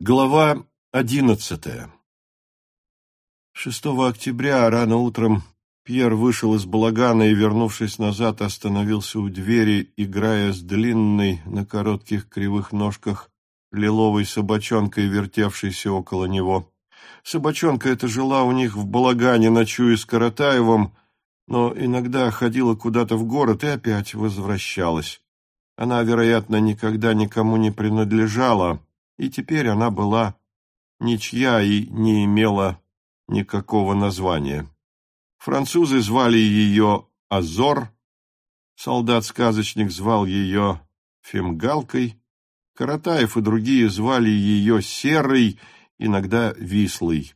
Глава одиннадцатая 6 октября рано утром Пьер вышел из балагана и, вернувшись назад, остановился у двери, играя с длинной на коротких кривых ножках лиловой собачонкой, вертевшейся около него. Собачонка эта жила у них в балагане, ночуя с Каратаевым, но иногда ходила куда-то в город и опять возвращалась. Она, вероятно, никогда никому не принадлежала, и теперь она была ничья и не имела никакого названия. Французы звали ее Азор, солдат-сказочник звал ее Фемгалкой, Каратаев и другие звали ее Серой, иногда Вислой.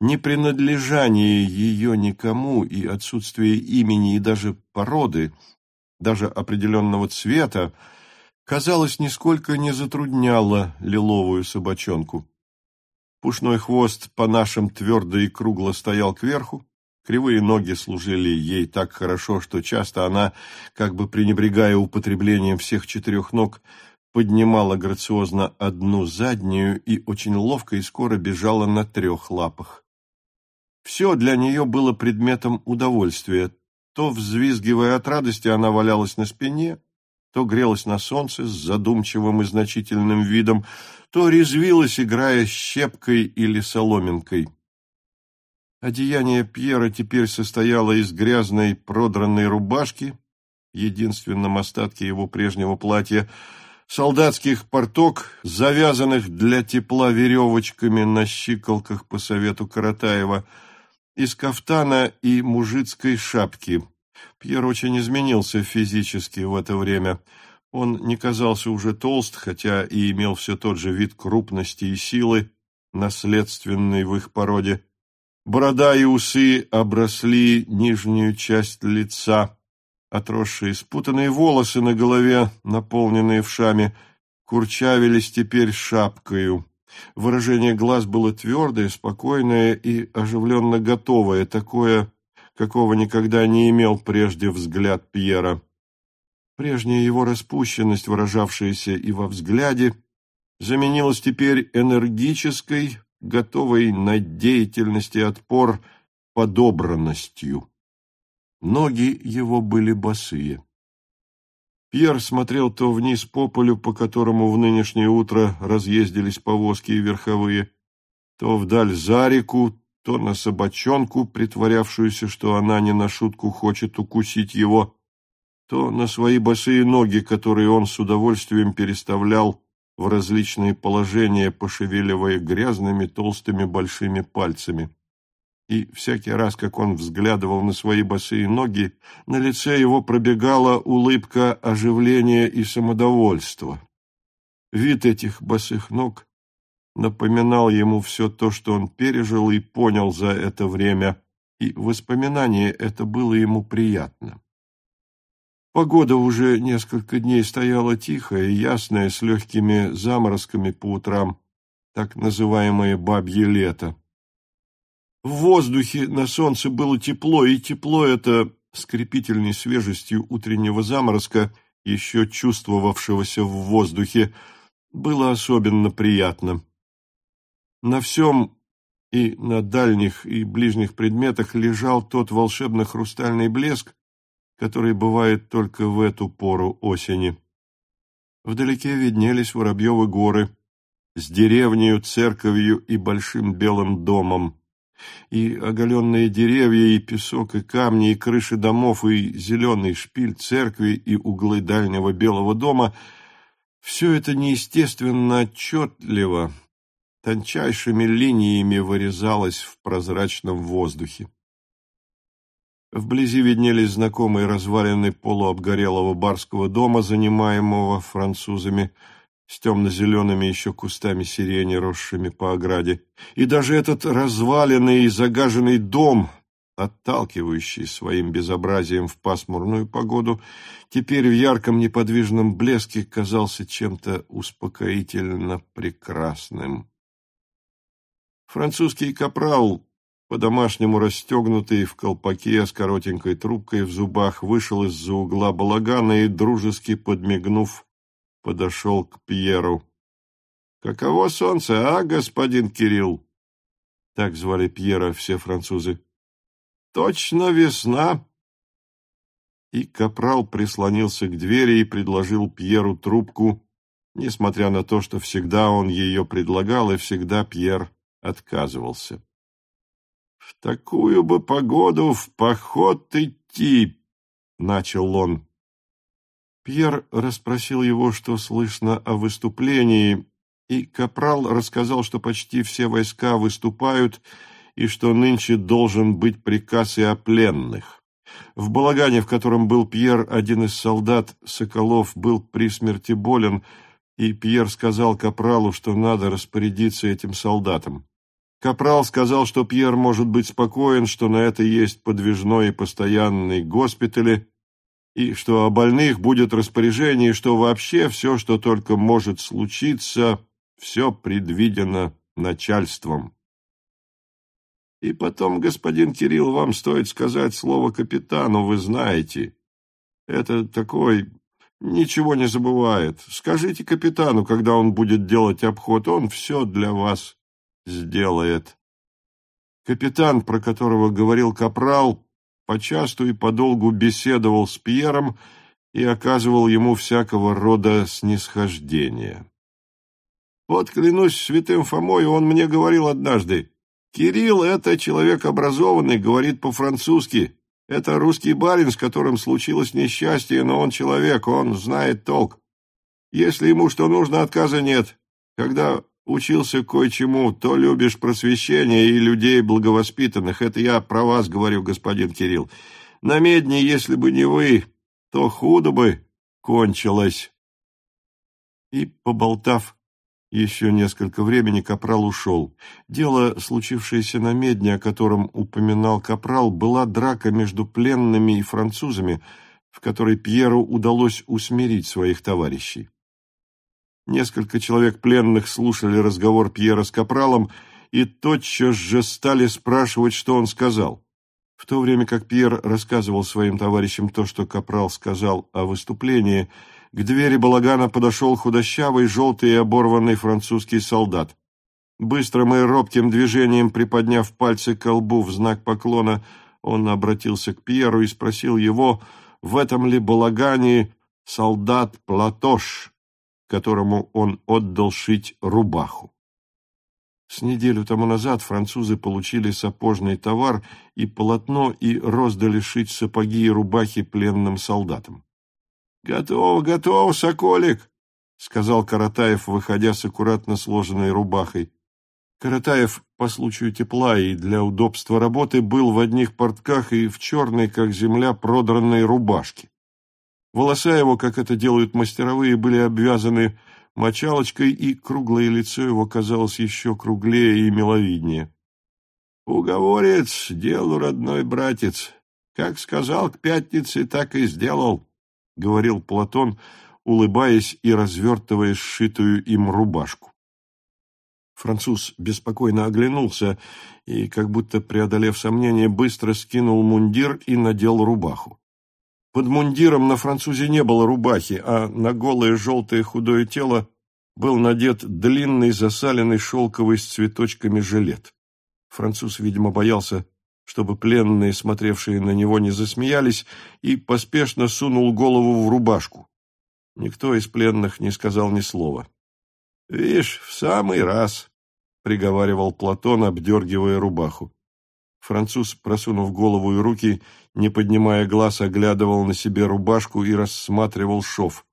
Непринадлежание ее никому и отсутствие имени и даже породы, даже определенного цвета, казалось, нисколько не затрудняло лиловую собачонку. Пушной хвост по нашим твердо и кругло стоял кверху, кривые ноги служили ей так хорошо, что часто она, как бы пренебрегая употреблением всех четырех ног, поднимала грациозно одну заднюю и очень ловко и скоро бежала на трех лапах. Все для нее было предметом удовольствия. То, взвизгивая от радости, она валялась на спине, то грелась на солнце с задумчивым и значительным видом, то резвилась, играя щепкой или соломинкой. Одеяние Пьера теперь состояло из грязной продранной рубашки, единственном остатке его прежнего платья, солдатских порток, завязанных для тепла веревочками на щиколках по совету Каратаева, из кафтана и мужицкой шапки – Пьер очень изменился физически в это время. Он не казался уже толст, хотя и имел все тот же вид крупности и силы, наследственный в их породе. Борода и усы обросли нижнюю часть лица. Отросшие спутанные волосы на голове, наполненные вшами, курчавились теперь шапкою. Выражение глаз было твердое, спокойное и оживленно готовое, такое, какого никогда не имел прежде взгляд Пьера. Прежняя его распущенность, выражавшаяся и во взгляде, заменилась теперь энергической, готовой на деятельность и отпор подобранностью. Ноги его были босые. Пьер смотрел то вниз по полю, по которому в нынешнее утро разъездились повозки и верховые, то вдаль за реку, то на собачонку, притворявшуюся, что она не на шутку хочет укусить его, то на свои босые ноги, которые он с удовольствием переставлял в различные положения, пошевеливая грязными толстыми большими пальцами. И всякий раз, как он взглядывал на свои босые ноги, на лице его пробегала улыбка оживления и самодовольства. Вид этих босых ног напоминал ему все то, что он пережил и понял за это время, и воспоминание это было ему приятно. Погода уже несколько дней стояла тихая и ясная, с легкими заморозками по утрам, так называемое «бабье лето». В воздухе на солнце было тепло, и тепло это, скрепительной свежестью утреннего заморозка, еще чувствовавшегося в воздухе, было особенно приятно. На всем и на дальних и ближних предметах лежал тот волшебно-хрустальный блеск, который бывает только в эту пору осени. Вдалеке виднелись Воробьевы горы с деревнею, церковью и большим белым домом. И оголенные деревья, и песок, и камни, и крыши домов, и зеленый шпиль церкви, и углы дальнего белого дома — все это неестественно отчетливо, тончайшими линиями вырезалась в прозрачном воздухе. Вблизи виднелись знакомые развалины полуобгорелого барского дома, занимаемого французами, с темно-зелеными еще кустами сирени, росшими по ограде. И даже этот разваленный и загаженный дом, отталкивающий своим безобразием в пасмурную погоду, теперь в ярком неподвижном блеске казался чем-то успокоительно прекрасным. Французский капрал, по-домашнему расстегнутый в колпаке с коротенькой трубкой в зубах, вышел из-за угла балагана и, дружески подмигнув, подошел к Пьеру. Каково солнце, а, господин Кирилл? Так звали Пьера все французы. Точно весна. И капрал прислонился к двери и предложил Пьеру трубку, несмотря на то, что всегда он ее предлагал, и всегда Пьер отказывался. «В такую бы погоду в поход идти!» — начал он. Пьер расспросил его, что слышно о выступлении, и Капрал рассказал, что почти все войска выступают и что нынче должен быть приказ и о пленных. В балагане, в котором был Пьер, один из солдат, Соколов, был при смерти болен, и Пьер сказал Капралу, что надо распорядиться этим солдатом. Капрал сказал, что Пьер может быть спокоен, что на это есть подвижной и постоянный госпитали, и что о больных будет распоряжение, и что вообще все, что только может случиться, все предвидено начальством. И потом, господин Кирилл, вам стоит сказать слово капитану, вы знаете. Это такой... Ничего не забывает. Скажите капитану, когда он будет делать обход, он все для вас сделает. Капитан, про которого говорил Капрал, почасту и подолгу беседовал с Пьером и оказывал ему всякого рода снисхождение. Вот, клянусь святым Фомой, он мне говорил однажды, «Кирилл — это человек образованный, говорит по-французски. Это русский барин, с которым случилось несчастье, но он человек, он знает толк. Если ему что нужно, отказа нет. Когда учился кое-чему, то любишь просвещение и людей благовоспитанных. Это я про вас говорю, господин Кирилл. На медне, если бы не вы, то худо бы кончилось. И, поболтав еще несколько времени, Капрал ушел. Дело, случившееся на медне, о котором упоминал Капрал, была драка между пленными и французами, в которой Пьеру удалось усмирить своих товарищей. Несколько человек пленных слушали разговор Пьера с Капралом и тотчас же стали спрашивать, что он сказал. В то время как Пьер рассказывал своим товарищам то, что Капрал сказал о выступлении, к двери балагана подошел худощавый, желтый и оборванный французский солдат. Быстрым и робким движением, приподняв пальцы к колбу в знак поклона, он обратился к Пьеру и спросил его, в этом ли балагане солдат Платош, которому он отдал шить рубаху. С неделю тому назад французы получили сапожный товар и полотно и роздали шить сапоги и рубахи пленным солдатам. «Готово, готово, соколик!» — сказал Каратаев, выходя с аккуратно сложенной рубахой. Каратаев по случаю тепла и для удобства работы был в одних портках и в черной, как земля, продранной рубашке. Волоса его, как это делают мастеровые, были обвязаны мочалочкой, и круглое лицо его казалось еще круглее и миловиднее. «Уговорец, делу родной братец. Как сказал к пятнице, так и сделал», — говорил Платон, улыбаясь и развертывая сшитую им рубашку. Француз беспокойно оглянулся и, как будто преодолев сомнение, быстро скинул мундир и надел рубаху. Под мундиром на французе не было рубахи, а на голое желтое худое тело был надет длинный засаленный шелковый с цветочками жилет. Француз, видимо, боялся, чтобы пленные, смотревшие на него, не засмеялись, и поспешно сунул голову в рубашку. Никто из пленных не сказал ни слова. — Вишь, в самый раз, — приговаривал Платон, обдергивая рубаху. Француз, просунув голову и руки, не поднимая глаз, оглядывал на себе рубашку и рассматривал шов.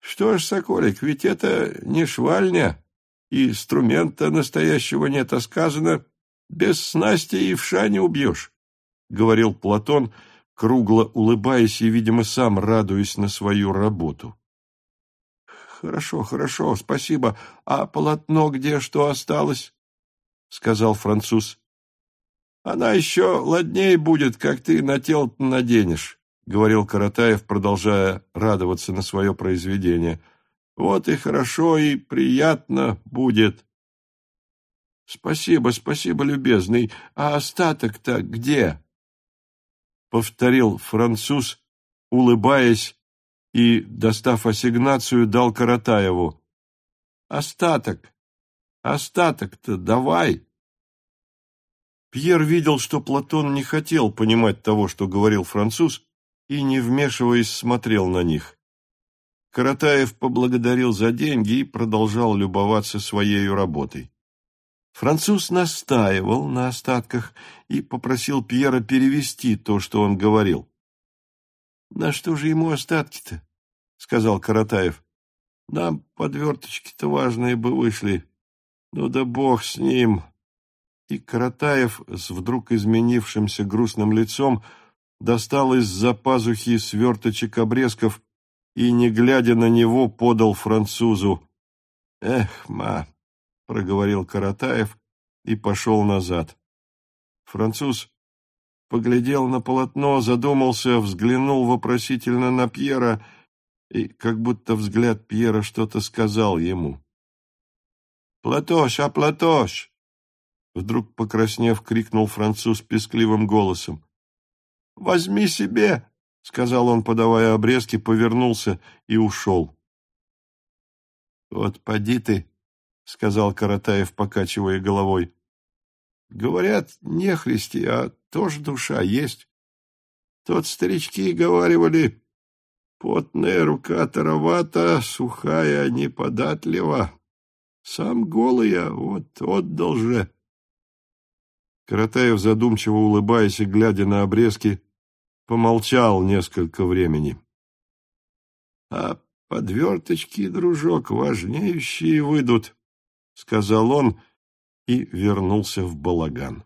«Что ж, Соколик, ведь это не швальня, и инструмента настоящего нет, а сказано, без снасти и вша не убьешь», — говорил Платон, кругло улыбаясь и, видимо, сам радуясь на свою работу. «Хорошо, хорошо, спасибо. А полотно где что осталось?» — сказал француз. Она еще ладнее будет, как ты на тело наденешь, — говорил Каратаев, продолжая радоваться на свое произведение. Вот и хорошо, и приятно будет. — Спасибо, спасибо, любезный. А остаток-то где? — повторил француз, улыбаясь, и, достав ассигнацию, дал Каратаеву. остаток. Остаток-то давай. Пьер видел, что Платон не хотел понимать того, что говорил француз, и, не вмешиваясь, смотрел на них. Каратаев поблагодарил за деньги и продолжал любоваться своей работой. Француз настаивал на остатках и попросил Пьера перевести то, что он говорил. «На что же ему остатки-то?» — сказал Каратаев. «Нам подверточки-то важные бы вышли. Ну да бог с ним!» И Каратаев с вдруг изменившимся грустным лицом достал из-за пазухи сверточек обрезков и, не глядя на него, подал французу. «Эх, ма!» — проговорил Каратаев и пошел назад. Француз поглядел на полотно, задумался, взглянул вопросительно на Пьера, и как будто взгляд Пьера что-то сказал ему. «Платош, а Платош!» Вдруг, покраснев, крикнул француз пескливым голосом. «Возьми себе!» — сказал он, подавая обрезки, повернулся и ушел. «Вот поди ты!» — сказал Каратаев, покачивая головой. Говорят, не христи, а тоже душа есть. Тот старички говаривали, потная рука таровата, сухая неподатлива. Сам голый я, вот отдал же. Каратаев, задумчиво улыбаясь и глядя на обрезки, помолчал несколько времени. — А подверточки, дружок, важнеющие выйдут, — сказал он, — и вернулся в балаган.